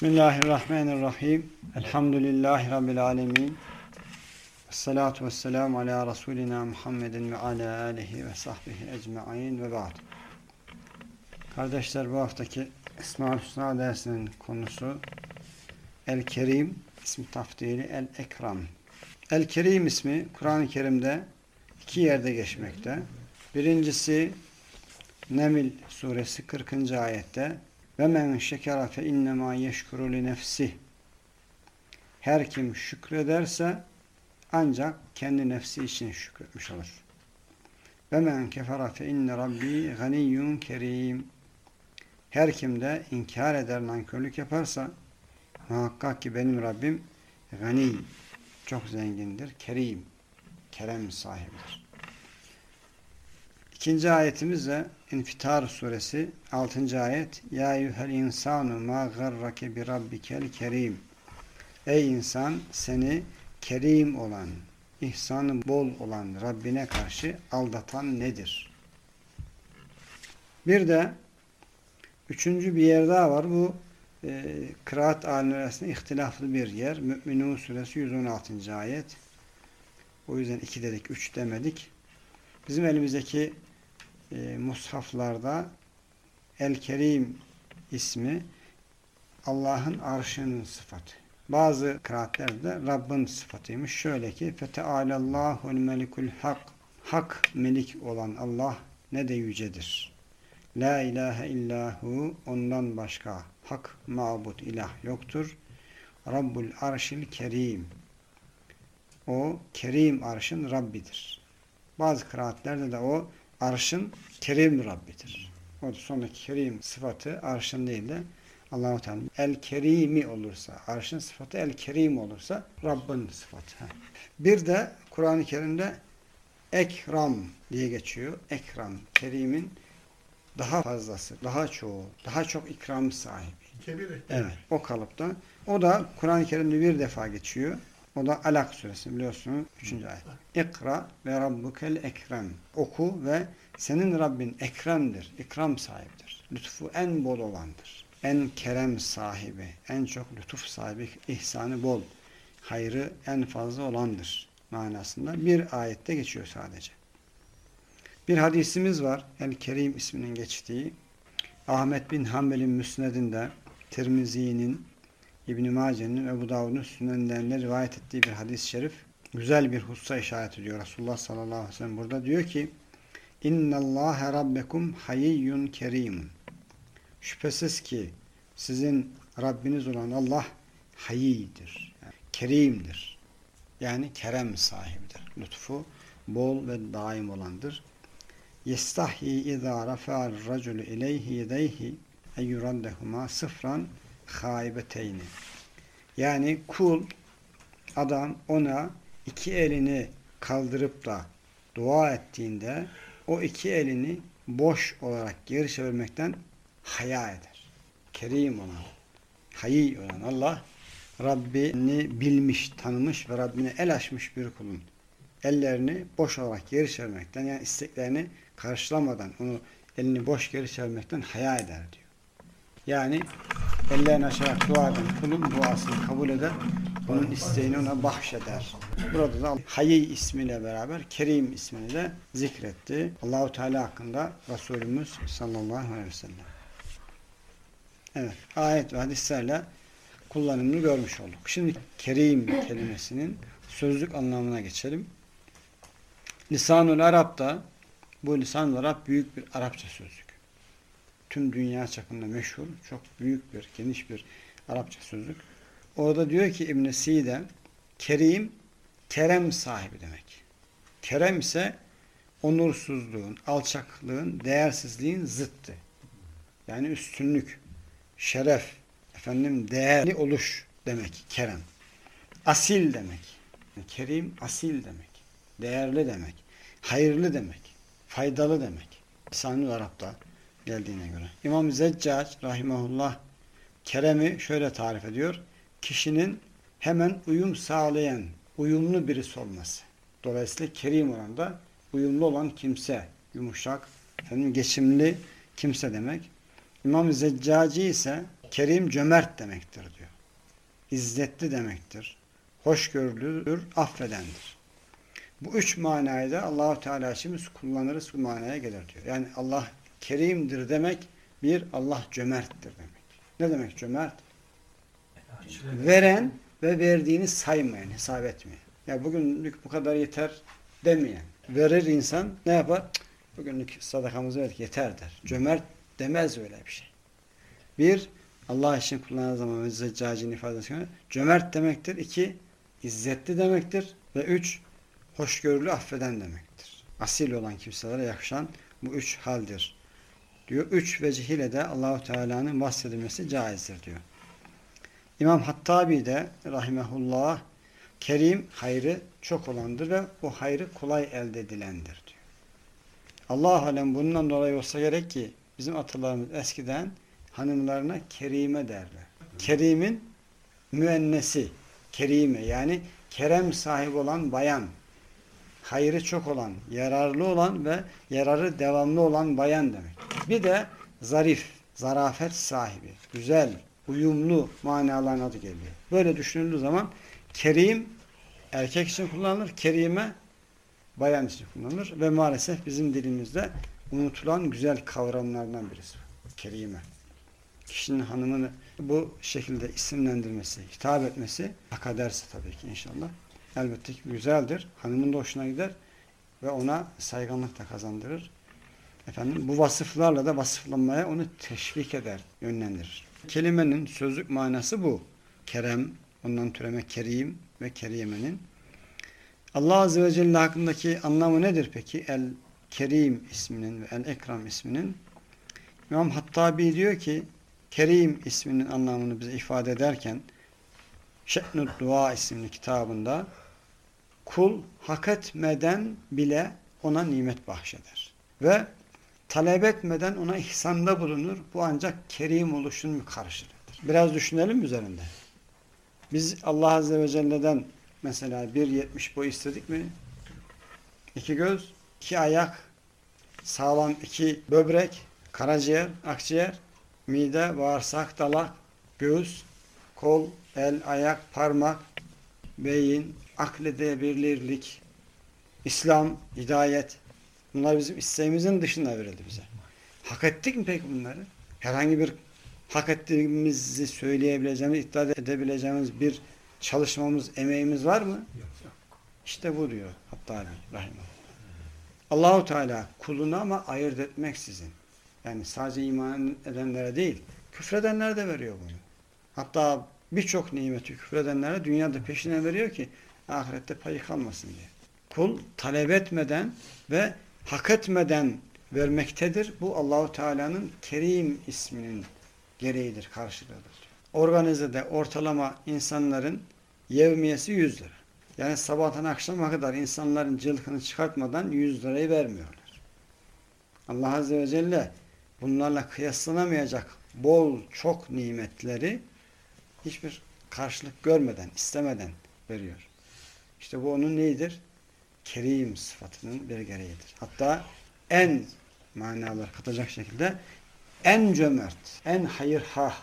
Bismillahirrahmanirrahim. Elhamdülillahi Rabbil alemin. Esselatu vesselamu ala Resulina Muhammedin ve ala alihi ve sahbihi ecma'in ve ba'd. Kardeşler bu haftaki İsmail Hüsna dersinin konusu El-Kerim ismi tafdili El-Ekram. El-Kerim ismi Kur'an-ı Kerim'de iki yerde geçmekte. Birincisi Neml suresi 40. ayette ve men şekera fe innema yeşkuru li nefsi. Her kim şükrederse ancak kendi nefsi için şükretmiş olur. Ve men kefera fe inne rabbi ganiyyun kerim. Her kim de inkar eder, nankörlük yaparsa muhakkak ki benim Rabbim gani, çok zengindir, kerim, kerem sahibidir. İkinci ayetimiz de İnfitar suresi 6. ayet Ya eyyuhel insanu ma garrake bi rabbikel kerim Ey insan seni kerim olan, ihsanı bol olan Rabbine karşı aldatan nedir? Bir de üçüncü bir yer daha var. Bu e, kıraat arasında ihtilaflı bir yer. Mü'minun suresi 116. ayet. O yüzden iki dedik, üç demedik. Bizim elimizdeki e, mushaflarda El-Kerim ismi Allah'ın arşının sıfatı. Bazı kıraatlerde Rabbin sıfatıymış. Şöyle ki Fetealallahul melikul hak Hak melik olan Allah ne de yücedir. La ilahe illahu ondan başka hak mabut ilah yoktur. Rabbul arşil kerim o kerim arşın Rabbidir. Bazı kıraatlerde de o arşın kerim Rabbidir. O da sondaki kerim sıfatı arşın değil de Allah-u Teala el kerimi olursa, arşın sıfatı el kerim olursa Rabbin sıfatı. Bir de Kur'an-ı Kerim'de ekram diye geçiyor. Ekram, kerimin daha fazlası, daha çoğu, daha çok ikram sahibi. Evet, o kalıpta. O da Kur'an-ı Kerim'de bir defa geçiyor. O da Alak suresi biliyorsunuz 3. ayet. İkra ve rabbukel ekrem. Oku ve senin Rabbin ekremdir, ikram sahibidir. Lütfu en bol olandır. En kerem sahibi, en çok lütuf sahibi, ihsanı bol, hayrı en fazla olandır manasında bir ayette geçiyor sadece. Bir hadisimiz var. El-Kerim isminin geçtiği. Ahmet bin Hanbel'in müsnedinde Tirmizi'nin İbn-i Mace'nin Ebu Davud'un sünenlerinde rivayet ettiği bir hadis-i şerif güzel bir hususa işaret ediyor. Resulullah sallallahu aleyhi ve sellem burada diyor ki İnna Allah rabbekum hayiyyun kerimun. Şüphesiz ki sizin Rabbiniz olan Allah hayidir. Yani kerimdir. Yani kerem sahibidir. Lütfu bol ve daim olandır. Yestahyi izâ rafa'ar raculu ileyhi yedeyhi eyyuraddehuma sıfran haibeteyni. Yani kul adam ona iki elini kaldırıp da dua ettiğinde o iki elini boş olarak geri çevirmekten haya eder. Kerim olan, hayi olan Allah Rabbini bilmiş, tanımış ve Rabbine el açmış bir kulun ellerini boş olarak geri çevirmekten yani isteklerini karşılamadan onu elini boş geri çevirmekten haya eder diyor. Yani ellerini açarak dua eden kulun duasını kabul eder. Onun isteğini ona bahşeder. Burada da Hayy ismiyle beraber Kerim ismini de zikretti. Allahu Teala hakkında Resulümüz sallallahu aleyhi ve sellem. Evet. Ayet ve hadislerle kullanımını görmüş olduk. Şimdi Kerim kelimesinin sözlük anlamına geçelim. Lisanul Arap'ta bu Lisanul Arap büyük bir Arapça sözlük. Tüm dünya çapında meşhur, çok büyük bir, geniş bir Arapça sözlük. Orada diyor ki İbn-i Side, Kerim, kerem sahibi demek. Kerem ise onursuzluğun, alçaklığın, değersizliğin zıttı. Yani üstünlük, şeref, efendim değerli oluş demek kerem. Asil demek. Kerim asil demek. Değerli demek. Hayırlı demek. Faydalı demek. Lisanül Arap'ta geldiğine göre. İmam Zeccac rahimahullah keremi şöyle tarif ediyor. Kişinin hemen uyum sağlayan, uyumlu birisi olması. Dolayısıyla kerim olan da uyumlu olan kimse, yumuşak, efendim geçimli kimse demek. İmam Zeccaci ise Kerim cömert demektir diyor. İzzetli demektir. Hoşgörülüdür, affedendir. Bu üç manayı da Allahu Teala biz kullanırız bu manaya gelir diyor. Yani Allah kerimdir demek bir Allah cömerttir demek. Ne demek cömert? Veren ve verdiğini saymayan, hesap etmeyen. Ya bugünlük bu kadar yeter demeyen. Verir insan ne yapar? Bugünlük sadakamızı verdik yeter der. Cömert demez öyle bir şey. Bir, Allah için kullandığı zaman Zeccacin ifadesi cömert demektir. İki, izzetli demektir. Ve üç, hoşgörülü affeden demektir. Asil olan kimselere yakışan bu üç haldir. Diyor. Üç vecih ile de Allahu Teala'nın bahsedilmesi caizdir diyor. İmam Hattabi de rahimehullah kerim hayrı çok olandır ve bu hayrı kolay elde edilendir diyor. Allah alem bundan dolayı olsa gerek ki bizim atalarımız eskiden hanımlarına kerime derler. Kerimin müennesi, kerime yani kerem sahibi olan bayan, hayrı çok olan, yararlı olan ve yararı devamlı olan bayan demek. Bir de zarif, zarafet sahibi, güzel, uyumlu manaların adı geliyor. Böyle düşünüldüğü zaman kerim erkek için kullanılır, kerime bayan için kullanılır ve maalesef bizim dilimizde unutulan güzel kavramlardan birisi. Kerime. Kişinin hanımını bu şekilde isimlendirmesi, hitap etmesi hak ederse tabii ki inşallah. Elbette ki güzeldir. Hanımın da hoşuna gider ve ona saygınlık da kazandırır. Efendim bu vasıflarla da vasıflanmaya onu teşvik eder, yönlendirir. Kelimenin sözlük manası bu. Kerem, ondan türeme kerim ve kerimenin. Allah Azze ve Celle hakkındaki anlamı nedir peki? El Kerim isminin ve El Ekram isminin. İmam Hattabi diyor ki Kerim isminin anlamını bize ifade ederken Şe'nud Dua isimli kitabında kul hak etmeden bile ona nimet bahşeder. Ve talep etmeden ona ihsanda bulunur. Bu ancak kerim oluşun karşılığıdır. Biraz düşünelim üzerinde. Biz Allah Azze ve Celle'den mesela 1.70 boy istedik mi? İki göz, iki ayak, sağlam iki böbrek, karaciğer, akciğer, mide, bağırsak, dalak, göğüs, kol, el, ayak, parmak, beyin, akledebilirlik, İslam, hidayet. Bunlar bizim isteğimizin dışında verildi bize. Hak ettik mi peki bunları? Herhangi bir hak ettiğimizi söyleyebileceğimiz, iddia edebileceğimiz bir çalışmamız, emeğimiz var mı? Yok. İşte bu diyor Hatta Rahimullah. Allahu Teala kuluna ama ayırt etmeksizin. Yani sadece iman edenlere değil, küfredenlere de veriyor bunu. Hatta birçok nimeti küfredenlere dünyada peşine veriyor ki ahirette payı kalmasın diye. Kul talep etmeden ve hak etmeden vermektedir. Bu Allahu Teala'nın Kerim isminin gereğidir, karşılığıdır. Organizede ortalama insanların yevmiyesi 100 lira. Yani sabahtan akşama kadar insanların cılkını çıkartmadan 100 lirayı vermiyorlar. Allah Azze ve Celle bunlarla kıyaslanamayacak bol çok nimetleri hiçbir karşılık görmeden, istemeden veriyor. İşte bu onun neyidir? Kerim sıfatının bir gereğidir. Hatta en manalar katacak şekilde en cömert, en hayırhah,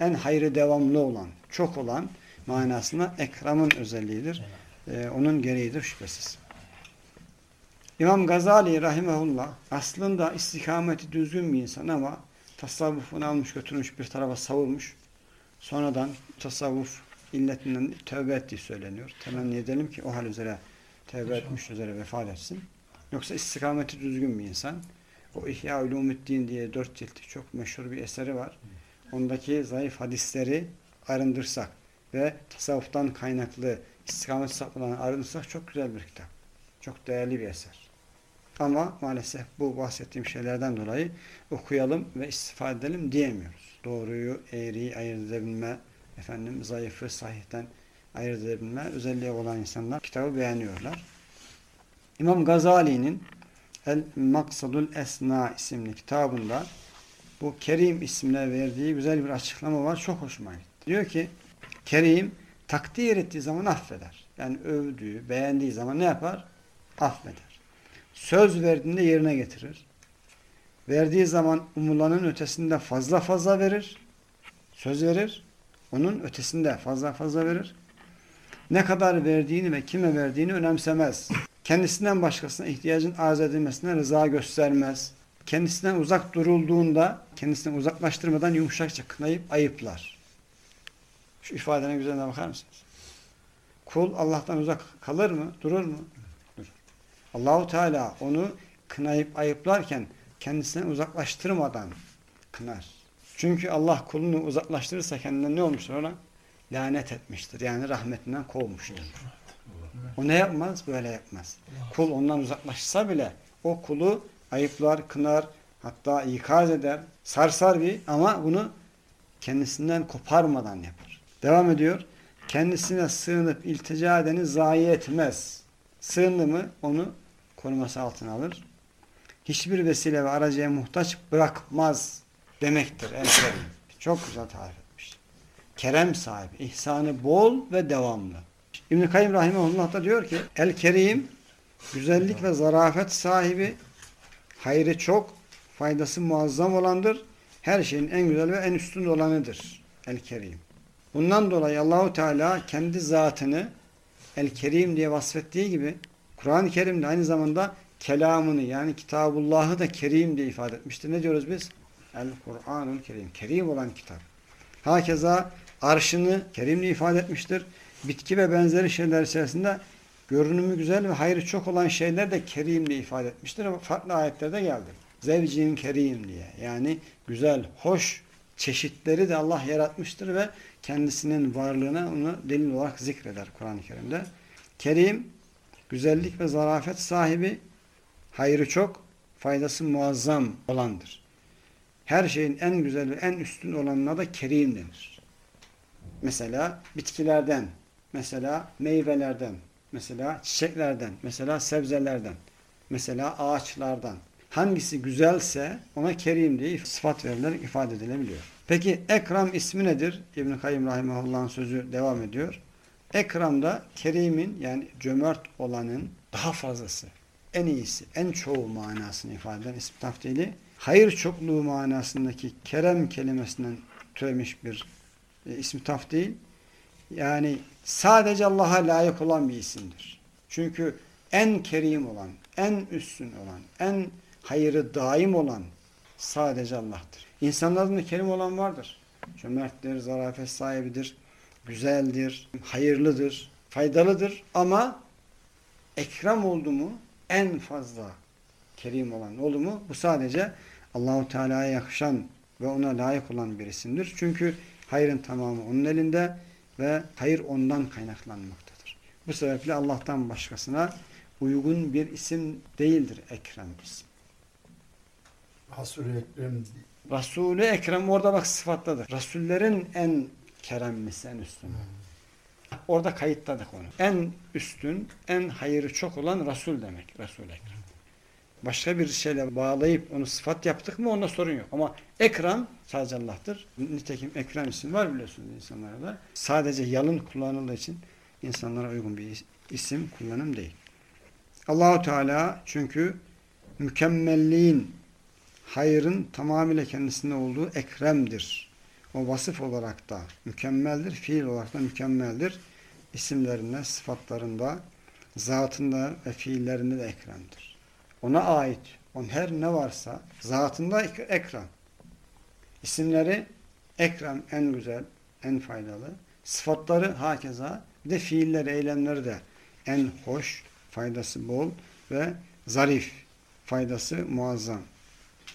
en hayrı devamlı olan, çok olan manasında ekramın özelliğidir. Ee, onun gereğidir şüphesiz. İmam Gazali rahimehullah aslında istikameti düzgün bir insan ama tasavvufunu almış götürmüş bir tarafa savurmuş. Sonradan tasavvuf illetinden tövbe ettiği söyleniyor. Temenni edelim ki o hal üzere tövbe etmiş üzere vefat etsin. Yoksa istikameti düzgün bir insan. O İhya Ulumuddin diye dört ciltli çok meşhur bir eseri var. Ondaki zayıf hadisleri arındırsak ve tasavvuftan kaynaklı istikamet sapmalarını arındırsak çok güzel bir kitap. Çok değerli bir eser. Ama maalesef bu bahsettiğim şeylerden dolayı okuyalım ve istifade edelim diyemiyoruz. Doğruyu, eğriyi ayırt edebilme, efendim zayıfı sahihten ayırt edebilme özelliği olan insanlar kitabı beğeniyorlar. İmam Gazali'nin El Maksadul Esna isimli kitabında bu Kerim ismine verdiği güzel bir açıklama var. Çok hoşuma gitti. Diyor ki Kerim takdir ettiği zaman affeder. Yani övdüğü, beğendiği zaman ne yapar? Affeder. Söz verdiğinde yerine getirir. Verdiği zaman umulanın ötesinde fazla fazla verir. söz verir. Onun ötesinde fazla fazla verir. Ne kadar verdiğini ve kime verdiğini önemsemez. Kendisinden başkasına ihtiyacın arz edilmesine rıza göstermez. Kendisinden uzak durulduğunda kendisinden uzaklaştırmadan yumuşakça kınayıp ayıplar. Şu ifadenin güzelliğine bakar mısınız? Kul Allah'tan uzak kalır mı? Durur mu? Durur. Allahu Teala onu kınayıp ayıplarken kendisinden uzaklaştırmadan kınar. Çünkü Allah kulunu uzaklaştırırsa kendinden ne olmuştur ona? Lanet etmiştir. Yani rahmetinden kovmuştur. O ne yapmaz? Böyle yapmaz. Kul ondan uzaklaşsa bile o kulu ayıplar, kınar, hatta ikaz eder, sarsar bir ama bunu kendisinden koparmadan yapar. Devam ediyor. Kendisine sığınıp iltica edeni zayi etmez. Sığındı mı onu koruması altına alır. Hiçbir vesile ve aracıya muhtaç bırakmaz demektir. El Kerim. Çok güzel tarif etmiş. Kerem sahibi, ihsanı bol ve devamlı. İbn-i Kayyum Rahimahullah da diyor ki El Kerim güzellik ve zarafet sahibi hayrı çok, faydası muazzam olandır. Her şeyin en güzel ve en üstün olanıdır. El Kerim. Bundan dolayı Allahu Teala kendi zatını El Kerim diye vasfettiği gibi Kur'an-ı Kerim'de aynı zamanda kelamını yani Kitabullah'ı da Kerim diye ifade etmiştir. Ne diyoruz biz? El Kur'anul Kerim. Kerim olan kitap. Hakeza arşını Kerim'le ifade etmiştir. Bitki ve benzeri şeyler içerisinde görünümü güzel ve hayrı çok olan şeyler de Kerim diye ifade etmiştir. Farklı ayetlerde geldi. Zevcin Kerim diye. Yani güzel, hoş çeşitleri de Allah yaratmıştır ve kendisinin varlığına onu delil olarak zikreder Kur'an-ı Kerim'de. Kerim, güzellik ve zarafet sahibi, hayrı çok, faydası muazzam olandır. Her şeyin en güzel ve en üstün olanına da kerim denir. Mesela bitkilerden, mesela meyvelerden, mesela çiçeklerden, mesela sebzelerden, mesela ağaçlardan. Hangisi güzelse ona kerim diye sıfat verilerek ifade edilebiliyor. Peki Ekram ismi nedir? İbn-i Kayyum Rahimahullah'ın sözü devam ediyor. Ekram da kerimin yani cömert olanın daha fazlası, en iyisi, en çoğu manasını ifade eden ismi taftili hayır çokluğu manasındaki kerem kelimesinden türemiş bir e, ismi taf değil. Yani sadece Allah'a layık olan bir isimdir. Çünkü en kerim olan, en üstün olan, en hayırı daim olan sadece Allah'tır. İnsanların da kerim olan vardır. Cömerttir, zarafet sahibidir, güzeldir, hayırlıdır, faydalıdır ama ekrem oldu mu en fazla kerim olan oldu mu bu sadece Allahu Teala'ya yakışan ve ona layık olan bir isimdir. Çünkü hayrın tamamı onun elinde ve hayır ondan kaynaklanmaktadır. Bu sebeple Allah'tan başkasına uygun bir isim değildir Ekrem isim. Resul-i Ekrem Resul-i Ekrem orada bak sıfatladır. Resullerin en keremlisi, en üstün. Orada kayıtladık onu. En üstün, en hayırı çok olan Resul demek. Resul-i Ekrem. Başka bir şeyle bağlayıp onu sıfat yaptık mı onda sorun yok. Ama Ekrem sadece Allah'tır. Nitekim Ekrem isim var biliyorsunuz insanlarda. Sadece yalın kullanıldığı için insanlara uygun bir isim kullanım değil. Allahu Teala çünkü mükemmelliğin hayrın tamamıyla kendisinde olduğu ekremdir. O vasıf olarak da mükemmeldir, fiil olarak da mükemmeldir. İsimlerinde, sıfatlarında, zatında ve fiillerinde de ekremdir. Ona ait, on her ne varsa zatında ekrem. İsimleri ekrem en güzel, en faydalı. Sıfatları hakeza, bir de fiilleri, eylemleri de en hoş, faydası bol ve zarif, faydası muazzam.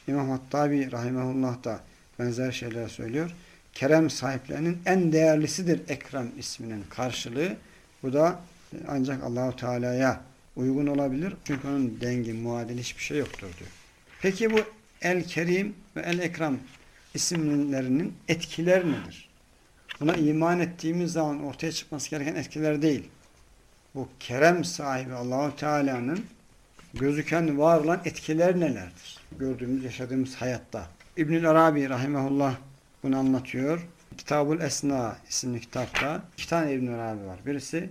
İmam Hattabi Rahimahullah da benzer şeyler söylüyor. Kerem sahiplerinin en değerlisidir Ekrem isminin karşılığı. Bu da ancak Allahu Teala'ya uygun olabilir. Çünkü onun dengi, muadili hiçbir şey yoktur diyor. Peki bu El Kerim ve El Ekrem isimlerinin etkiler nedir? Buna iman ettiğimiz zaman ortaya çıkması gereken etkiler değil. Bu kerem sahibi Allahu Teala'nın gözüken var olan etkiler nelerdir? Gördüğümüz, yaşadığımız hayatta. İbnül Arabi rahimehullah bunu anlatıyor. Kitabul Esna isimli kitapta iki tane İbnül Arabi var. Birisi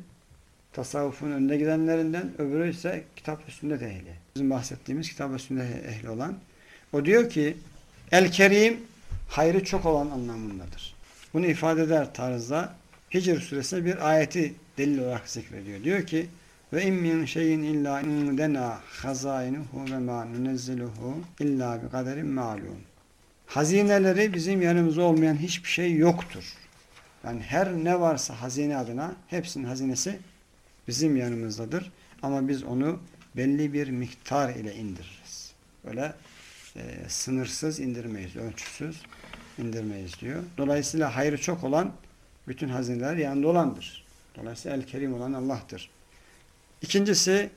tasavvufun önde gidenlerinden, öbürü ise kitap üstünde ehli. Bizim bahsettiğimiz kitap üstünde ehli olan. O diyor ki El Kerim hayrı çok olan anlamındadır. bunu ifade eder tarzda Hicr suresinde bir ayeti delil olarak zikrediyor. Diyor ki ve in şeyin illa indena hazainuhu ve ma nunezziluhu illa bi kaderin ma'lum. Hazineleri bizim yanımızda olmayan hiçbir şey yoktur. Yani her ne varsa hazine adına hepsinin hazinesi bizim yanımızdadır. Ama biz onu belli bir miktar ile indiririz. Böyle e, sınırsız indirmeyiz, ölçüsüz indirmeyiz diyor. Dolayısıyla hayrı çok olan bütün hazineler yanında olandır. Dolayısıyla El-Kerim olan Allah'tır. İkincisi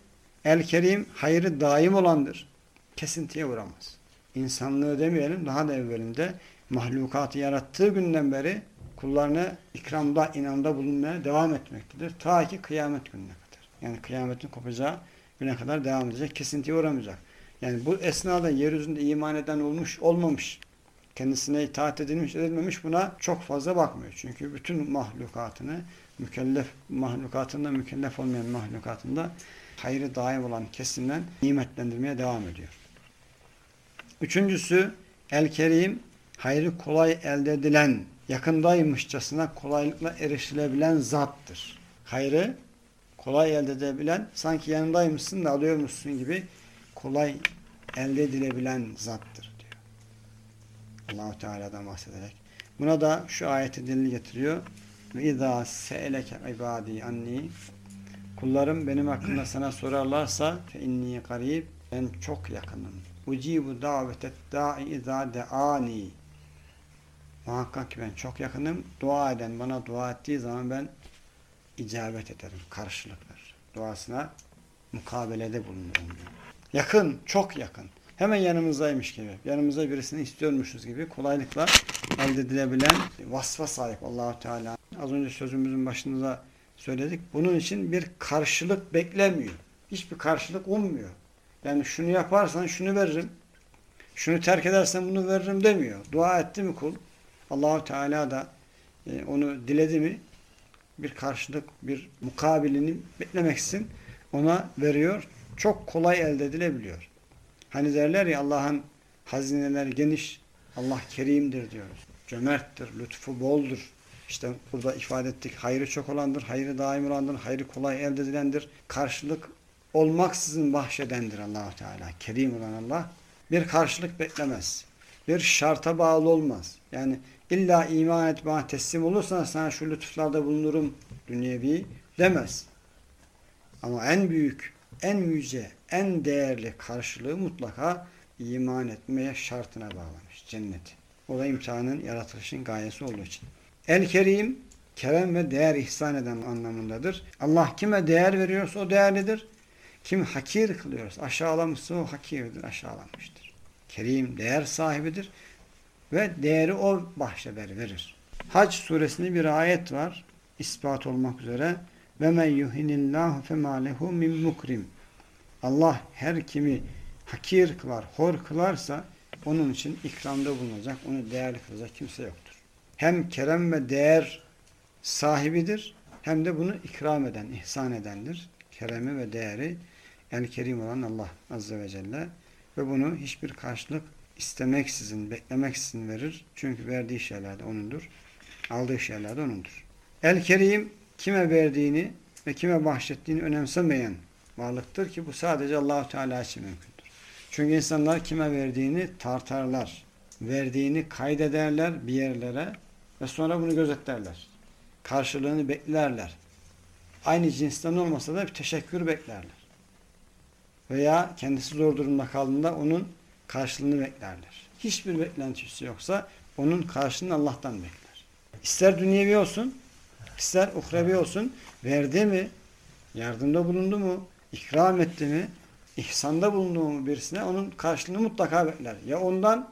El-Kerim hayrı daim olandır. Kesintiye uğramaz. İnsanlığı demeyelim daha da evvelinde mahlukatı yarattığı günden beri kullarına ikramda, inamda bulunmaya devam etmektedir. Ta ki kıyamet gününe kadar. Yani kıyametin kopacağı güne kadar devam edecek. Kesintiye uğramayacak. Yani bu esnada yeryüzünde iman eden olmuş, olmamış, kendisine itaat edilmiş, edilmemiş buna çok fazla bakmıyor. Çünkü bütün mahlukatını, mükellef mahlukatında, mükellef olmayan mahlukatında hayrı daim olan kesimden nimetlendirmeye devam ediyor. Üçüncüsü, El-Kerim, hayrı kolay elde edilen, yakındaymışçasına kolaylıkla erişilebilen zattır. Hayrı kolay elde edebilen, sanki yanındaymışsın da alıyormuşsun gibi kolay elde edilebilen zattır diyor. Allahu Teala'dan bahsederek. Buna da şu ayeti delil getiriyor. Ve izâ se'eleke ibâdî anni Kullarım benim hakkında sana sorarlarsa fe inni ben çok yakınım. Ucibu davetet da'i izâ de'ani Muhakkak ki ben çok yakınım. Dua eden bana dua ettiği zaman ben icabet ederim. Karşılık verir. Duasına mukabelede bulunurum. Yakın, çok yakın. Hemen yanımızdaymış gibi. Yanımızda birisini istiyormuşuz gibi kolaylıkla elde edilebilen vasfa sahip Allahu Teala. Az önce sözümüzün başında söyledik. Bunun için bir karşılık beklemiyor. Hiçbir karşılık ummuyor. Yani şunu yaparsan şunu veririm. Şunu terk edersen bunu veririm demiyor. Dua etti mi kul? Allahu Teala da e, onu diledi mi bir karşılık, bir mukabilini beklemeksizin ona veriyor. Çok kolay elde edilebiliyor. Hani derler ya Allah'ın hazineleri geniş, Allah kerimdir diyoruz. Cömerttir, lütfu boldur. İşte burada ifade ettik. Hayrı çok olandır, hayrı daim olandır, hayrı kolay elde edilendir. Karşılık olmaksızın bahşedendir Allahu Teala. Kerim olan Allah bir karşılık beklemez. Bir şarta bağlı olmaz. Yani illa iman et bana teslim olursan sana şu lütuflarda bulunurum dünyevi demez. Ama en büyük, en yüce, en değerli karşılığı mutlaka iman etmeye şartına bağlamış. Cennet. O da imtihanın, yaratılışın gayesi olduğu için. El-Kerim, kerem ve değer ihsan eden anlamındadır. Allah kime değer veriyorsa o değerlidir. Kim hakir kılıyorsa, aşağılamışsa o hakirdir, aşağılanmıştır. Kerim değer sahibidir ve değeri o bahşeder, verir. Hac suresinde bir ayet var, ispat olmak üzere. Ve men yuhinillahu fema lehu min mukrim. Allah her kimi hakir kılar, hor kılarsa onun için ikramda bulunacak, onu değerli kılacak kimse yoktur. Hem kerem ve değer sahibidir, hem de bunu ikram eden, ihsan edendir. Keremi ve değeri el kerim olan Allah Azze ve Celle ve bunu hiçbir karşılık istemeksizin, beklemeksizin verir. Çünkü verdiği şeyler de O'nundur. Aldığı şeyler de O'nundur. El-Kerim kime verdiğini ve kime bahşettiğini önemsemeyen varlıktır ki bu sadece Allahu Teala için mümkündür. Çünkü insanlar kime verdiğini tartarlar. Verdiğini kaydederler bir yerlere ve sonra bunu gözetlerler. Karşılığını beklerler. Aynı cinsten olmasa da bir teşekkür beklerler. Veya kendisi zor durumda kaldığında onun karşılığını beklerler. Hiçbir beklentisi yoksa onun karşılığını Allah'tan bekler. İster dünyevi olsun, ister uhrevi olsun, verdi mi, yardımda bulundu mu, ikram etti mi, ihsanda bulundu mu birisine onun karşılığını mutlaka bekler. Ya ondan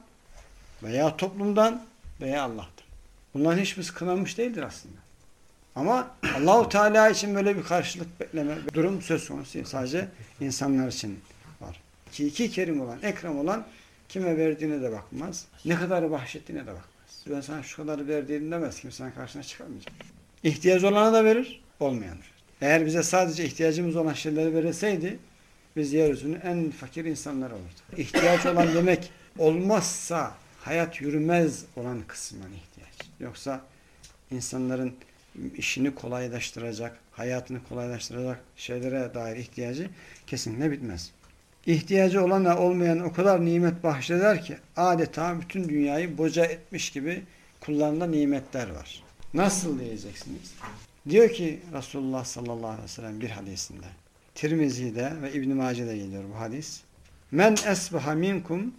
veya toplumdan veya Allah'tan. Bunların hiçbirisi kınanmış değildir aslında. Ama Allahu Teala için böyle bir karşılık bekleme durum söz konusu değil. Sadece insanlar için var. Ki iki kerim olan, ekrem olan kime verdiğine de bakmaz. Ne kadar bahşettiğine de bakmaz. Ben sana şu kadar verdiğini demez. Kimsenin karşına çıkarmayacak. İhtiyacı olana da verir, olmayan verir. Eğer bize sadece ihtiyacımız olan şeyleri verilseydi biz yeryüzünün en fakir insanları olurduk. İhtiyaç olan demek olmazsa hayat yürümez olan kısmen ihtiyaç. Yoksa insanların işini kolaylaştıracak, hayatını kolaylaştıracak şeylere dair ihtiyacı kesinlikle bitmez. İhtiyacı olana olmayan o kadar nimet bahşeder ki adeta bütün dünyayı boca etmiş gibi kullarında nimetler var. Nasıl diyeceksiniz? Diyor ki Resulullah sallallahu aleyhi ve sellem bir hadisinde. Tirmizi'de ve İbn-i Mace'de geliyor bu hadis. Men esbaha minkum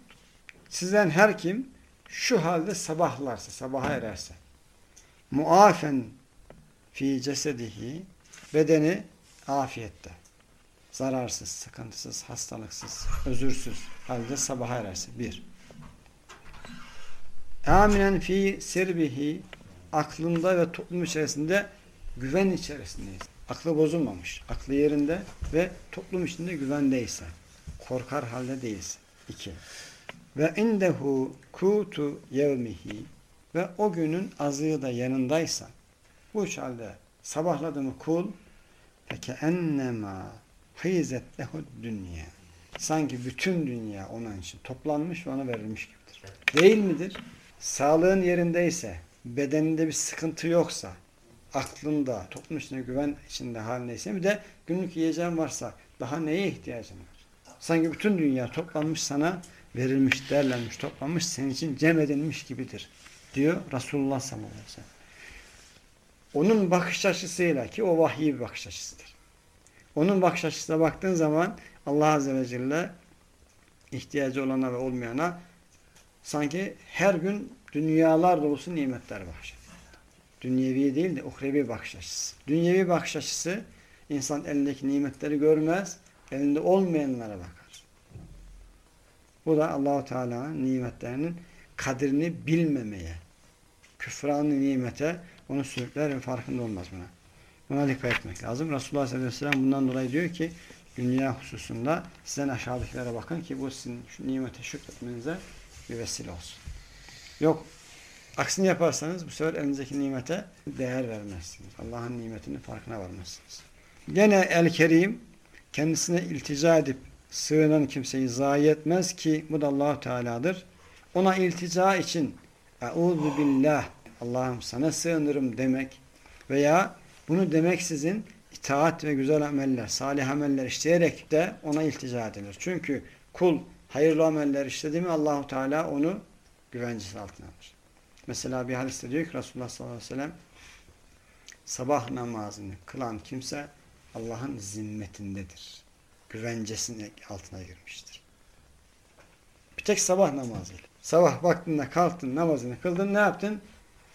sizden her kim şu halde sabahlarsa, sabaha ererse muafen fi cesedihi bedeni afiyette zararsız, sıkıntısız, hastalıksız, özürsüz halde sabaha ererse. Bir. Aminen fi sirbihi aklında ve toplum içerisinde güven içerisindeyiz. Aklı bozulmamış. Aklı yerinde ve toplum içinde güvendeyse. Korkar halde değilse. İki. Ve indehu kutu yevmihi ve o günün azığı da yanındaysa bu üç halde sabahladı mı kul peki ennema hizet lehu dünya sanki bütün dünya onun için toplanmış ve ona verilmiş gibidir. Değil midir? Sağlığın yerindeyse, bedeninde bir sıkıntı yoksa, aklında, toplum içinde güven içinde halindeyse bir de günlük yiyeceğin varsa daha neye ihtiyacın var? Sanki bütün dünya toplanmış sana verilmiş, derlenmiş, toplanmış senin için cem edilmiş gibidir. Diyor Resulullah sallallahu aleyhi ve sellem. Onun bakış açısıyla ki o vahiy bir bakış açısıdır. Onun bakış açısına baktığın zaman Allah Azze ve Celle ihtiyacı olana ve olmayana sanki her gün dünyalar dolusu nimetler bahşediyor. Dünyevi değil de uhrevi bakış açısı. Dünyevi bakış açısı insan elindeki nimetleri görmez, elinde olmayanlara bakar. Bu da Allahu Teala'nın nimetlerinin kadrini bilmemeye, küfranı nimete onu sürükler ve farkında olmaz buna. Buna dikkat etmek lazım. Resulullah sallallahu aleyhi ve sellem bundan dolayı diyor ki dünya hususunda sizden aşağıdakilere bakın ki bu sizin şu nimete şükretmenize bir vesile olsun. Yok aksini yaparsanız bu sefer elinizdeki nimete değer vermezsiniz. Allah'ın nimetinin farkına varmazsınız. Gene El-Kerim kendisine iltica edip sığınan kimseyi zayi etmez ki bu da allah Teala'dır. Ona iltica için Euzu billah Allah'ım sana sığınırım demek veya bunu demeksizin itaat ve güzel ameller, salih ameller işleyerek de ona iltica edilir. Çünkü kul hayırlı ameller işledi mi Allahu Teala onu güvencesi altına alır. Mesela bir hadiste diyor ki Resulullah sallallahu aleyhi ve sellem sabah namazını kılan kimse Allah'ın zimmetindedir. Güvencesinin altına girmiştir. Bir tek sabah namazıyla. Sabah vaktinde kalktın, namazını kıldın, ne yaptın?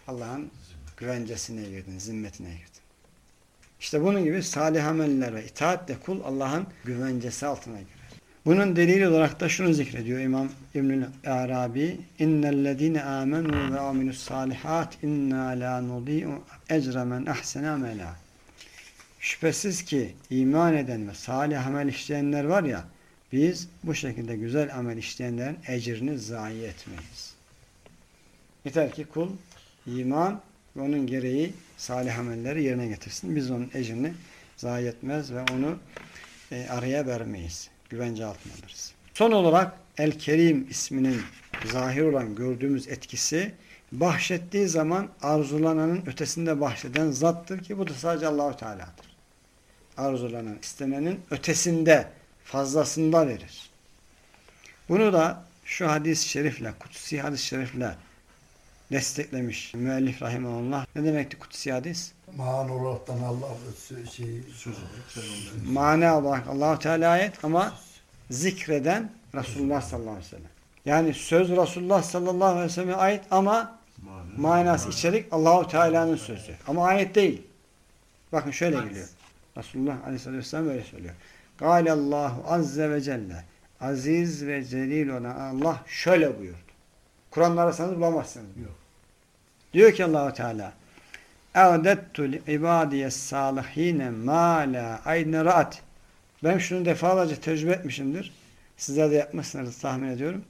Allah'ın güvencesine girdin, zimmetine girdin. İşte bunun gibi salih ameller ve itaatle kul Allah'ın güvencesi altına girer. Bunun delili olarak da şunu zikrediyor İmam İbnül Arabi innellezine amenu ve amilus salihat inna la nudi'u ecre men ahsene amela Şüphesiz ki iman eden ve salih amel işleyenler var ya biz bu şekilde güzel amel işleyenlerin ecrini zayi etmeyiz. Yeter ki kul iman ve onun gereği salih amelleri yerine getirsin. Biz onun ecrini zayi etmez ve onu e, araya vermeyiz. Güvence altına alırız. Son olarak El-Kerim isminin zahir olan gördüğümüz etkisi bahşettiği zaman arzulananın ötesinde bahşeden zattır ki bu da sadece Allahu Teala'dır. Arzulanan, istenenin ötesinde, fazlasında verir. Bunu da şu hadis-i şerifle, kutsi hadis-i şerifle desteklemiş müellif rahimahullah. Ne demekti kutsi hadis? Man olaraktan Allah şey Söz olarak. Mana olarak Allahu Teala ayet ama zikreden Resulullah sallallahu aleyhi ve sellem. Yani söz Resulullah sallallahu aleyhi ve selleme ait ama manası içerik Allahu Teala'nın sözü. Ama ayet değil. Bakın şöyle geliyor. Resulullah aleyhisselatü vesselam böyle söylüyor. Allahu azze ve celle aziz ve celil olan Allah şöyle buyurdu. Kur'an'da arasanız bulamazsınız. Yok. Diyor ki Allahu Teala: "E'dettu li ibadiye salihine ma la ayne. Ben şunu defalarca tecrübe etmişimdir. Sizler de yapmışsınız tahmin ediyorum.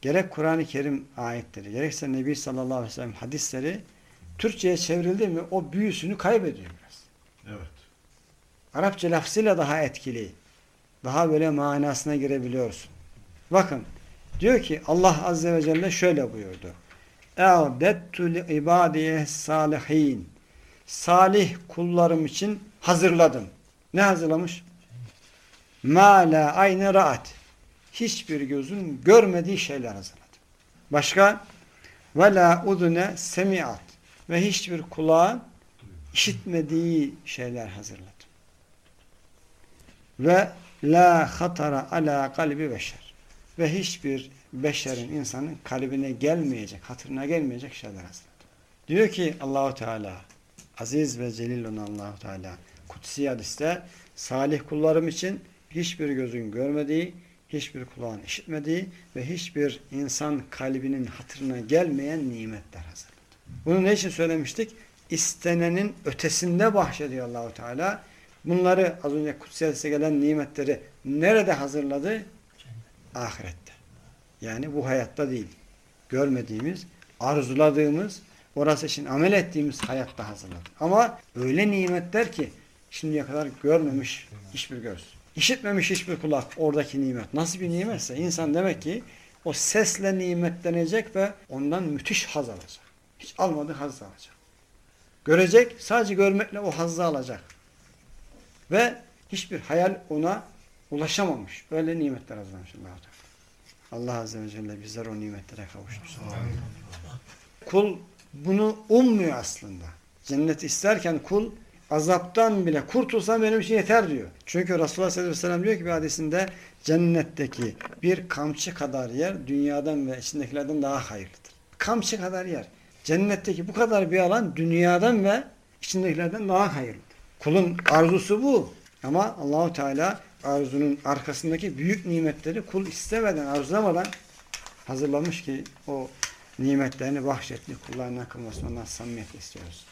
Gerek Kur'an-ı Kerim ayetleri, gerekse Nebi sallallahu aleyhi ve sellem hadisleri Türkçe'ye çevrildi mi o büyüsünü kaybediyor biraz. Evet. Arapça lafzıyla daha etkili. Daha böyle manasına girebiliyorsun. Bakın diyor ki Allah azze ve celle şöyle buyurdu. اَعْدَدْتُ لِعِبَادِيَ salihin. Salih kullarım için hazırladım. Ne hazırlamış? مَا لَا ayne raat. Hiçbir gözün görmediği şeyler hazırladım. Başka? وَلَا udune semiat. Ve hiçbir kulağın işitmediği şeyler hazırladım. Ve la hatara ala kalbi beşer. Ve hiçbir beşerin insanın kalbine gelmeyecek, hatırına gelmeyecek şeyler hazırladım. Diyor ki Allahu Teala aziz ve celil olan Allahu Teala kutsi hadiste salih kullarım için hiçbir gözün görmediği, hiçbir kulağın işitmediği ve hiçbir insan kalbinin hatırına gelmeyen nimetler hazırladı. Bunu ne için söylemiştik? İstenenin ötesinde bahşediyor Allahu Teala. Bunları az önce kutsiyete gelen nimetleri nerede hazırladı? Ahirette. Yani bu hayatta değil. Görmediğimiz, arzuladığımız, orası için amel ettiğimiz hayatta hazırladı. Ama öyle nimetler ki şimdiye kadar görmemiş hiçbir göz. İşitmemiş hiçbir kulak oradaki nimet. Nasıl bir nimetse insan demek ki o sesle nimetlenecek ve ondan müthiş haz alacak. Hiç almadığı haz alacak. Görecek, sadece görmekle o hazzı alacak. Ve hiçbir hayal ona ulaşamamış. Böyle nimetler hazırlamış allah Teala. Allah Azze ve Celle bizler o nimetlere kavuştursun. Kul bunu ummuyor aslında. Cennet isterken kul azaptan bile kurtulsam benim için yeter diyor. Çünkü Resulullah sallallahu aleyhi ve sellem diyor ki bir hadisinde cennetteki bir kamçı kadar yer dünyadan ve içindekilerden daha hayırlıdır. Kamçı kadar yer. Cennetteki bu kadar bir alan dünyadan ve içindekilerden daha hayırlıdır. Kulun arzusu bu. Ama Allahu Teala arzunun arkasındaki büyük nimetleri kul istemeden, arzulamadan hazırlamış ki o nimetlerini bahşetli kullarına kılmasını ondan samimiyet istiyoruz.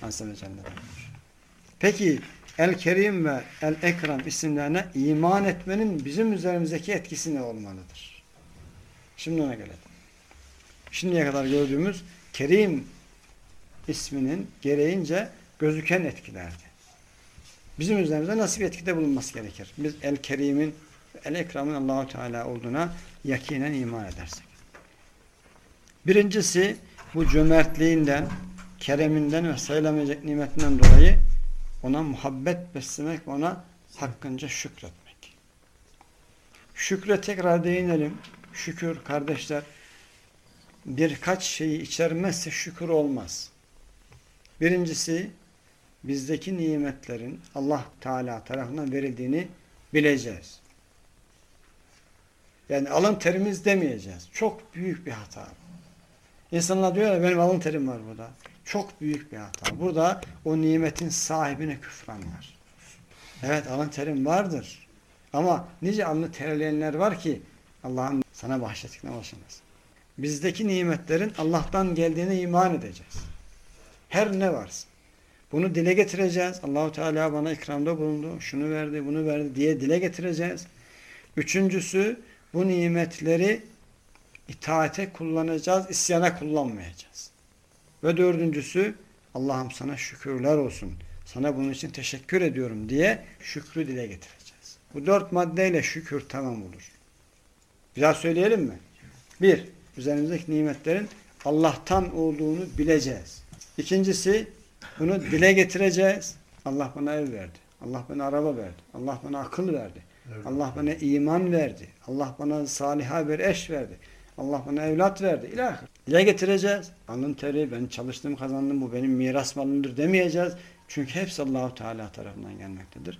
Celle'den. Peki El-Kerim ve El-Ekrem isimlerine iman etmenin bizim üzerimizdeki etkisi ne olmalıdır? Şimdi ona gelelim. Şimdiye kadar gördüğümüz Kerim isminin gereğince gözüken etkilerdi. Bizim üzerimizde nasıl bir etkide bulunması gerekir? Biz El-Kerim'in El-Ekram'ın Allahu Teala olduğuna yakinen iman edersek. Birincisi bu cömertliğinden, kereminden ve sayılamayacak nimetinden dolayı ona muhabbet beslemek, ona hakkınca şükretmek. Şükre tekrar değinelim. Şükür kardeşler birkaç şeyi içermezse şükür olmaz. Birincisi bizdeki nimetlerin Allah Teala tarafından verildiğini bileceğiz. Yani alın terimiz demeyeceğiz. Çok büyük bir hata. İnsanlar diyor ya benim alın terim var burada. Çok büyük bir hata. Burada o nimetin sahibine küfran. Evet alın terim vardır. Ama nice alnı terleyenler var ki Allah'ın sana bahşettiklerine ulaşamaz. Bizdeki nimetlerin Allah'tan geldiğine iman edeceğiz. Her ne varsa. Bunu dile getireceğiz. Allahu Teala bana ikramda bulundu. Şunu verdi, bunu verdi diye dile getireceğiz. Üçüncüsü bu nimetleri itaate kullanacağız, isyana kullanmayacağız. Ve dördüncüsü Allah'ım sana şükürler olsun. Sana bunun için teşekkür ediyorum diye şükrü dile getireceğiz. Bu dört maddeyle şükür tamam olur. Bir daha söyleyelim mi? Bir, üzerimizdeki nimetlerin Allah'tan olduğunu bileceğiz. İkincisi, bunu dile getireceğiz. Allah bana ev verdi. Allah bana araba verdi. Allah bana akıl verdi. Evet. Allah bana iman verdi. Allah bana saliha bir eş verdi. Allah bana evlat verdi. İlahi. Dile getireceğiz. Alın teri ben çalıştım kazandım bu benim miras malımdır demeyeceğiz. Çünkü hepsi Allahu Teala tarafından gelmektedir.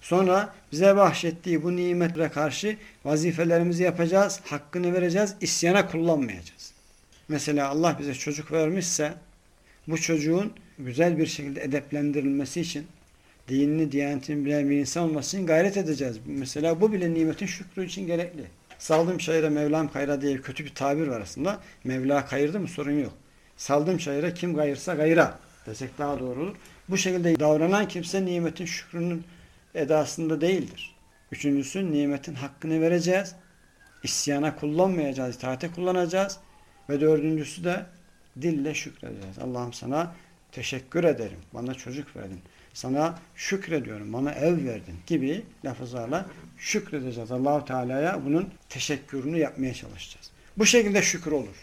Sonra bize bahşettiği bu nimetlere karşı vazifelerimizi yapacağız. Hakkını vereceğiz. İsyana kullanmayacağız. Mesela Allah bize çocuk vermişse bu çocuğun güzel bir şekilde edeplendirilmesi için dinini, diyanetini bilen bir insan olması gayret edeceğiz. Mesela bu bile nimetin şükrü için gerekli. Saldım çayıra Mevlam kayra diye kötü bir tabir var aslında. Mevla kayırdı mı sorun yok. Saldım çayıra kim kayırsa gayra desek daha doğru olur. Bu şekilde davranan kimse nimetin şükrünün edasında değildir. Üçüncüsü nimetin hakkını vereceğiz. İsyana kullanmayacağız, itaate kullanacağız. Ve dördüncüsü de dille şükredeceğiz. Allah'ım sana teşekkür ederim. Bana çocuk verdin. Sana şükrediyorum. Bana ev verdin gibi lafızlarla şükredeceğiz. Allahu Teala'ya bunun teşekkürünü yapmaya çalışacağız. Bu şekilde şükür olur.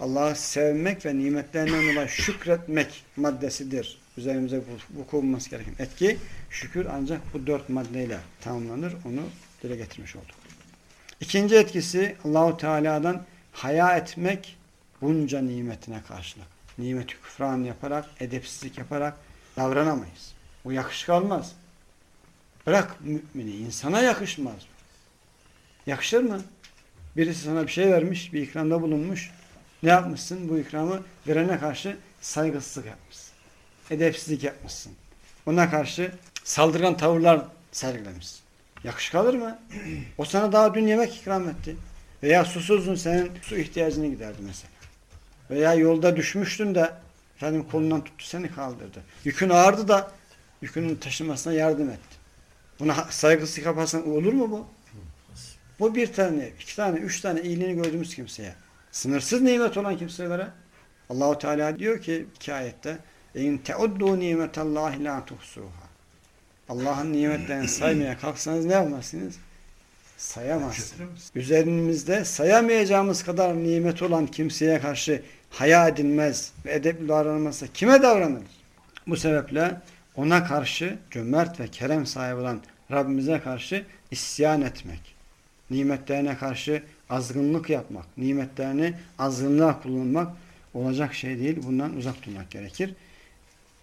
Allah'ı sevmek ve nimetlerinden dolayı şükretmek maddesidir. Üzerimize vuku bulması gereken etki. Şükür ancak bu dört maddeyle tamamlanır. Onu dile getirmiş olduk. İkinci etkisi Allahu Teala'dan haya etmek bunca nimetine karşılık. Nimeti küfran yaparak, edepsizlik yaparak davranamayız. Bu yakışık almaz. Bırak mümini, insana yakışmaz. Yakışır mı? Birisi sana bir şey vermiş, bir ikramda bulunmuş. Ne yapmışsın? Bu ikramı verene karşı saygısızlık yapmışsın. Edepsizlik yapmışsın. Ona karşı saldırgan tavırlar sergilemişsin. Yakışık alır mı? O sana daha dün yemek ikram etti. Veya susuzdun senin su ihtiyacını giderdi mesela. Veya yolda düşmüştün de efendim kolundan tuttu seni kaldırdı. Yükün ağırdı da yükünün taşınmasına yardım etti. Buna saygısızlık yaparsan olur mu bu? Bu bir tane, iki tane, üç tane iyiliğini gördüğümüz kimseye. Sınırsız nimet olan kimselere Allahu Teala diyor ki iki ayette in teuddu nimetallahi la tuhsuha. Allah'ın nimetlerini saymaya kalksanız ne yapmazsınız? Sayamazsınız. Üzerimizde sayamayacağımız kadar nimet olan kimseye karşı haya edilmez ve edepli davranılmazsa kime davranır? Bu sebeple ona karşı cömert ve kerem sahibi olan Rabbimize karşı isyan etmek, nimetlerine karşı azgınlık yapmak, nimetlerini azgınlığa kullanmak olacak şey değil. Bundan uzak durmak gerekir.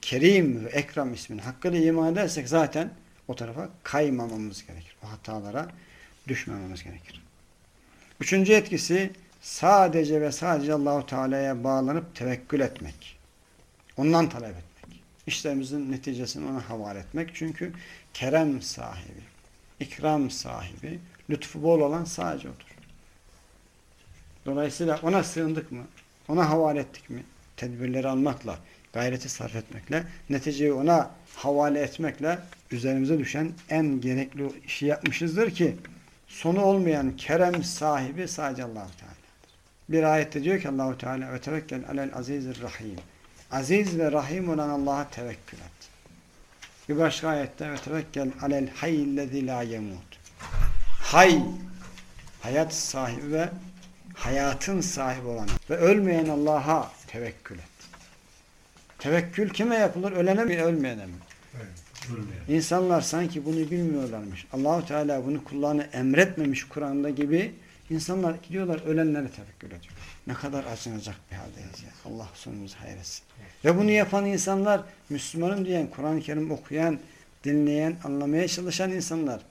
Kerim ve Ekrem ismini hakkıyla iman edersek zaten o tarafa kaymamamız gerekir. O hatalara düşmememiz gerekir. Üçüncü etkisi sadece ve sadece Allahu Teala'ya bağlanıp tevekkül etmek. Ondan talep etmek. İşlerimizin neticesini ona havale etmek. Çünkü kerem sahibi, ikram sahibi, lütfu bol olan sadece odur. Dolayısıyla ona sığındık mı? Ona havale ettik mi? Tedbirleri almakla, gayreti sarf etmekle, neticeyi ona havale etmekle üzerimize düşen en gerekli işi yapmışızdır ki sonu olmayan kerem sahibi sadece allah Teala'dır. Bir ayette diyor ki Allahu Teala ve tevekkel alel azizir rahim. Aziz ve rahim olan Allah'a tevekkül et. Bir başka ayette ve tevekkel alel hayyillezî la yemut. Hay, hayat sahibi ve hayatın sahibi olan ve ölmeyen Allah'a tevekkül et. Tevekkül kime yapılır? Ölene mi, ölmeyene mi? İnsanlar sanki bunu bilmiyorlarmış. Allahu Teala bunu kullarına emretmemiş Kur'an'da gibi insanlar gidiyorlar ölenlere tevekkül ediyor. Ne kadar acınacak bir haldeyiz ya. Allah sonumuzu hayretsin. Ve bunu yapan insanlar Müslümanım diyen, Kur'an-ı Kerim okuyan, dinleyen, anlamaya çalışan insanlar.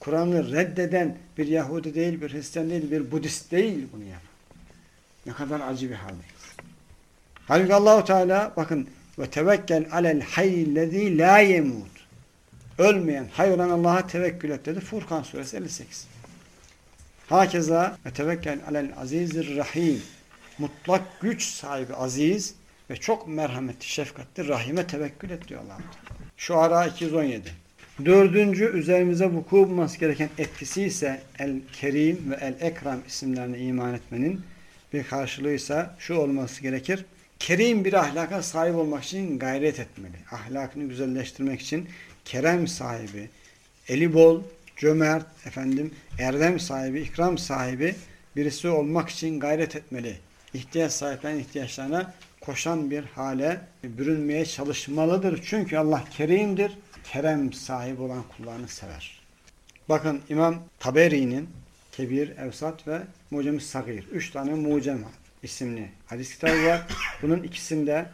Kur'an'ı reddeden bir Yahudi değil, bir Hristiyan değil, bir Budist değil bunu yapan. Ne kadar acı bir haldeyiz. Halbuki Allahu Teala bakın ve tevekkel alel hayyillezî la yemut. Ölmeyen, hay olan Allah'a tevekkül et dedi. Furkan suresi 58. Hakeza ve tevekkel alel azizir rahim. Mutlak güç sahibi aziz ve çok merhametli, şefkatli, rahime tevekkül et diyor allah Şu ara 217. Dördüncü üzerimize vuku bulması gereken etkisi ise El-Kerim ve El-Ekram isimlerine iman etmenin bir karşılığı ise şu olması gerekir kerim bir ahlaka sahip olmak için gayret etmeli. Ahlakını güzelleştirmek için kerem sahibi, eli bol, cömert, efendim, erdem sahibi, ikram sahibi birisi olmak için gayret etmeli. İhtiyaç sahiplerinin ihtiyaçlarına koşan bir hale bürünmeye çalışmalıdır. Çünkü Allah kerimdir. Kerem sahibi olan kullarını sever. Bakın İmam Taberi'nin Kebir, Evsat ve Mucem-i Sagir. Üç tane mucem isimli hadis kitabı var. Bunun ikisinde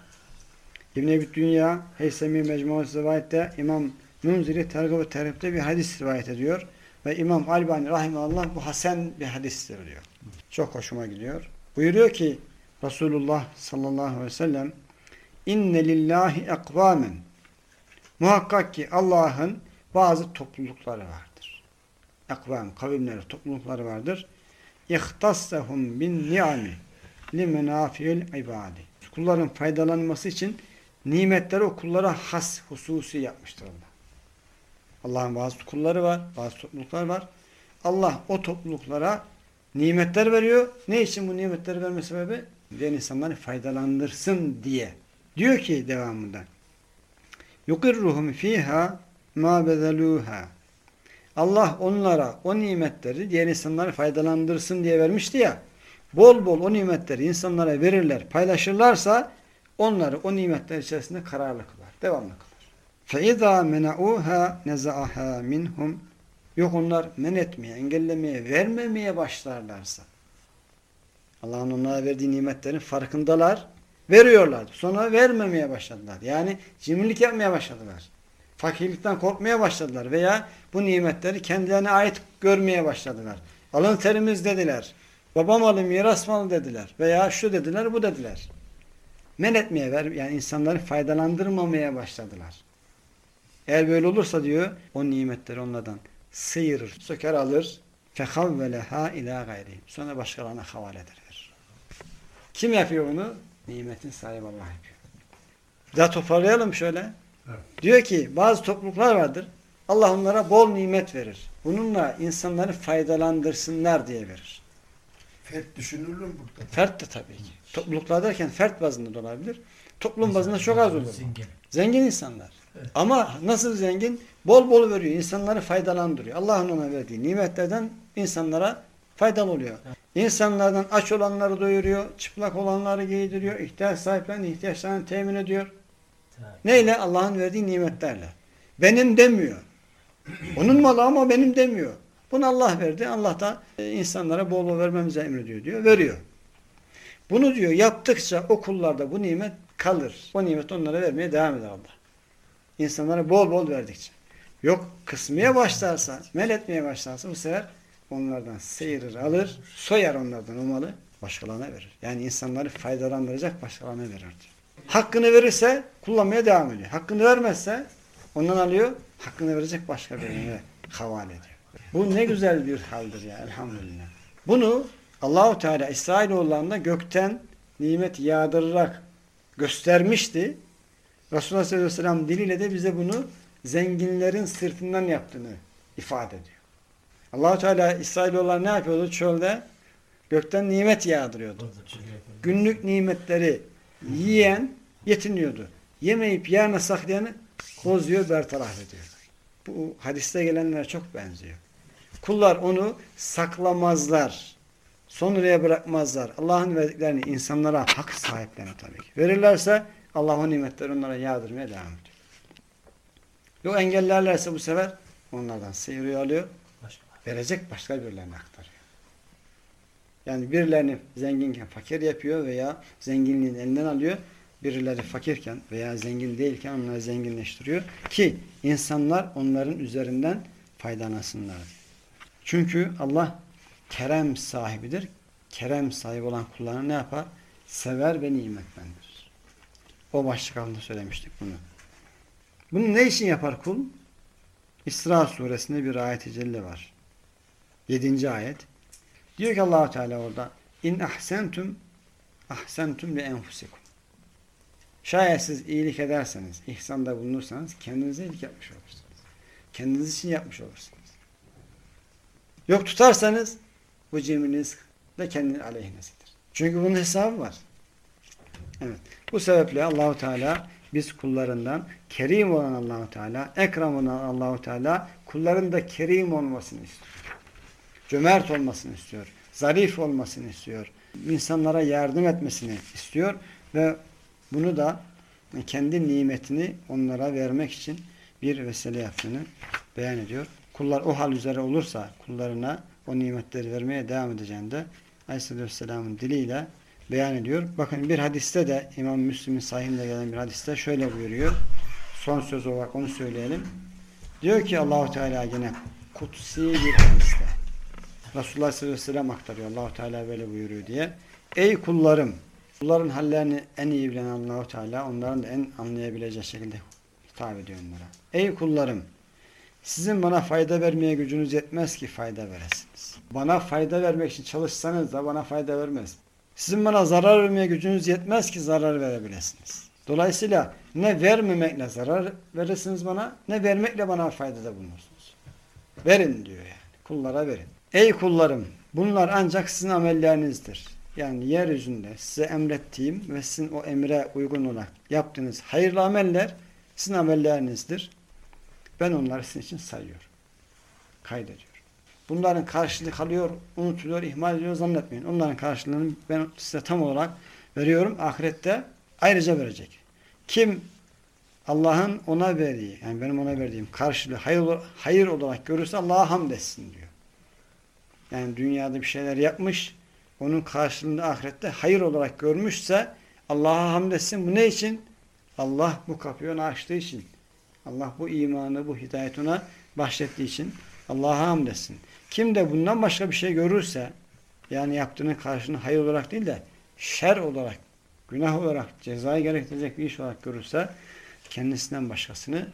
İbn-i Dünya Heysemi rivayette İmam Munziri Tergab ve Terhip'te bir hadis rivayet ediyor. Ve İmam Albani Rahimallah bu hasen bir hadistir diyor. Çok hoşuma gidiyor. Buyuruyor ki Resulullah sallallahu aleyhi ve sellem inne lillahi ekvamen muhakkak ki Allah'ın bazı toplulukları vardır. Ekvam, kavimleri, toplulukları vardır. İhtassahum bin ni'ami limenafiyel ibadi. Kulların faydalanması için nimetleri o kullara has hususi yapmıştır Allah. Allah'ın bazı kulları var, bazı topluluklar var. Allah o topluluklara nimetler veriyor. Ne için bu nimetleri verme sebebi? Diğer insanları faydalandırsın diye. Diyor ki devamında yukirruhum fiha ma bezeluha Allah onlara o nimetleri diğer insanları faydalandırsın diye vermişti ya bol bol o nimetleri insanlara verirler, paylaşırlarsa onları o nimetler içerisinde kararlı kılar, devamlı kılar. فَاِذَا مَنَعُوهَا نَزَعَهَا minhum Yok onlar men etmeye, engellemeye, vermemeye başlarlarsa. Allah'ın onlara verdiği nimetlerin farkındalar, veriyorlar. Sonra vermemeye başladılar. Yani cimrilik yapmaya başladılar. Fakirlikten korkmaya başladılar veya bu nimetleri kendilerine ait görmeye başladılar. Alın terimiz dediler. Baba malı, miras malı dediler. Veya şu dediler, bu dediler. Men etmeye, ver, yani insanları faydalandırmamaya başladılar. Eğer böyle olursa diyor, o nimetleri onlardan sıyırır, söker alır. فَخَوَّلَهَا ila gayri. Sonra başkalarına havale eder. Kim yapıyor bunu? Nimetin sahibi Allah yapıyor. Bir daha toparlayalım şöyle. Evet. Diyor ki bazı topluluklar vardır. Allah onlara bol nimet verir. Bununla insanları faydalandırsınlar diye verir. Fert düşünülür mü burada? Fert de tabii ki. Topluluklar derken fert bazında da olabilir. Toplum bazında çok az olur. Zengin. Zengin insanlar. Evet. Ama nasıl zengin? Bol bol veriyor. insanları faydalandırıyor. Allah'ın ona verdiği nimetlerden insanlara faydalı oluyor. İnsanlardan aç olanları doyuruyor. Çıplak olanları giydiriyor. ihtiyaç sahiplerinin ihtiyaçlarını temin ediyor. Neyle? Allah'ın verdiği nimetlerle. Benim demiyor. Onun malı ama benim demiyor. Bunu Allah verdi. Allah da e, insanlara bol bol vermemize emrediyor diyor. Veriyor. Bunu diyor yaptıkça o kullarda bu nimet kalır. O nimet onlara vermeye devam eder Allah. İnsanlara bol bol verdikçe. Yok kısmaya başlarsa, mel etmeye başlarsa bu sefer onlardan seyrir alır, soyar onlardan o malı başkalarına verir. Yani insanları faydalandıracak başkalarına verir. Hakkını verirse kullanmaya devam ediyor. Hakkını vermezse ondan alıyor, hakkını verecek başka birine havale ediyor. Bu ne güzel bir haldir ya elhamdülillah. Bunu Allahu Teala İsrailoğullarına gökten nimet yağdırarak göstermişti. Resulullah sallallahu aleyhi ve sellem diliyle de bize bunu zenginlerin sırtından yaptığını ifade ediyor. Allahu Teala İsrailoğullar ne yapıyordu çölde? Gökten nimet yağdırıyordu. Günlük nimetleri yiyen yetiniyordu. Yemeyip yarına saklayanı bozuyor, bertaraf ediyor. Bu hadiste gelenlere çok benziyor. Kullar onu saklamazlar. Sonraya bırakmazlar. Allah'ın verdiklerini insanlara hak sahiplerine tabii ki. Verirlerse Allah o nimetleri onlara yağdırmaya devam ediyor. Yok engellerlerse bu sefer onlardan sıyırıyor alıyor. Başka. Verecek başka birilerine aktarıyor. Yani birilerini zenginken fakir yapıyor veya zenginliğini elinden alıyor. Birileri fakirken veya zengin değilken onları zenginleştiriyor. Ki insanlar onların üzerinden faydalansınlar. Çünkü Allah kerem sahibidir. Kerem sahibi olan kullarını ne yapar? Sever ve nimetlendirir. O başlık altında söylemiştik bunu. Bunu ne için yapar kul? İsra suresinde bir ayet-i celle var. 7. ayet. Diyor ki Allahu Teala orada in ahsentum ahsentum li enfusikum. Şayet siz iyilik ederseniz, ihsanda bulunursanız kendinize iyilik yapmış olursunuz. Kendiniz için yapmış olursunuz. Yok tutarsanız bu cimriniz de kendini aleyhinesidir. Çünkü bunun hesabı var. Evet. Bu sebeple Allahu Teala biz kullarından kerim olan Allahu Teala, ekram olan Allahu Teala kulların da kerim olmasını istiyor. Cömert olmasını istiyor. Zarif olmasını istiyor. İnsanlara yardım etmesini istiyor ve bunu da kendi nimetini onlara vermek için bir vesile yaptığını beyan ediyor. Kullar o hal üzere olursa kullarına o nimetleri vermeye devam edeceğini de Aleyhisselatü Vesselam'ın diliyle beyan ediyor. Bakın bir hadiste de İmam Müslim'in sahihinde gelen bir hadiste şöyle buyuruyor. Son söz olarak onu söyleyelim. Diyor ki Allahu Teala yine kutsi bir hadiste. Resulullah sallallahu aleyhi ve sellem aktarıyor. Allahu Teala böyle buyuruyor diye. Ey kullarım! Kulların hallerini en iyi bilen Allahu Teala onların da en anlayabileceği şekilde hitap ediyor onlara. Ey kullarım! Sizin bana fayda vermeye gücünüz yetmez ki fayda veresiniz. Bana fayda vermek için çalışsanız da bana fayda vermez. Sizin bana zarar vermeye gücünüz yetmez ki zarar verebilirsiniz. Dolayısıyla ne vermemekle zarar verirsiniz bana, ne vermekle bana faydada bulunursunuz. Verin diyor yani. Kullara verin. Ey kullarım! Bunlar ancak sizin amellerinizdir. Yani yeryüzünde size emrettiğim ve sizin o emre uygun olarak yaptığınız hayırlı ameller sizin amellerinizdir. Ben onları sizin için sayıyorum. Kaydediyorum. bunların karşılığı kalıyor, unutuluyor, ihmal ediliyor zannetmeyin. Onların karşılığını ben size tam olarak veriyorum. Ahirette ayrıca verecek. Kim Allah'ın ona verdiği, yani benim ona verdiğim karşılığı hayır, hayır olarak görürse Allah'a hamd etsin diyor. Yani dünyada bir şeyler yapmış, onun karşılığında ahirette hayır olarak görmüşse Allah'a hamd etsin. Bu ne için? Allah bu kapıyı ona açtığı için. Allah bu imanı, bu hidayet ona bahşettiği için Allah'a hamd etsin. Kim de bundan başka bir şey görürse yani yaptığının karşılığını hayır olarak değil de şer olarak, günah olarak, cezayı gerektirecek bir iş olarak görürse kendisinden başkasını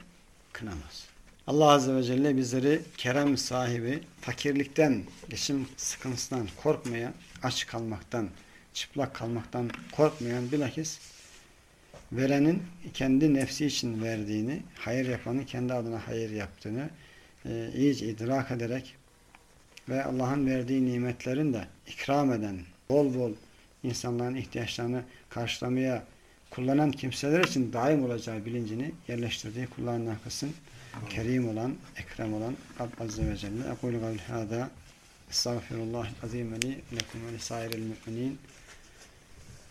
kınamaz. Allah Azze ve Celle bizleri kerem sahibi, fakirlikten, geçim sıkıntısından korkmayan, aç kalmaktan, çıplak kalmaktan korkmayan bilakis verenin kendi nefsi için verdiğini, hayır yapanın kendi adına hayır yaptığını e, iyice idrak ederek ve Allah'ın verdiği nimetlerin de ikram eden, bol bol insanların ihtiyaçlarını karşılamaya kullanan kimseler için daim olacağı bilincini yerleştirdiği kullarından kısım kerim olan, ekrem olan Rab Azze ve Celle. Ekulu kavli hâdâ estağfirullahil azîm li lekum ve lisairil mü'minin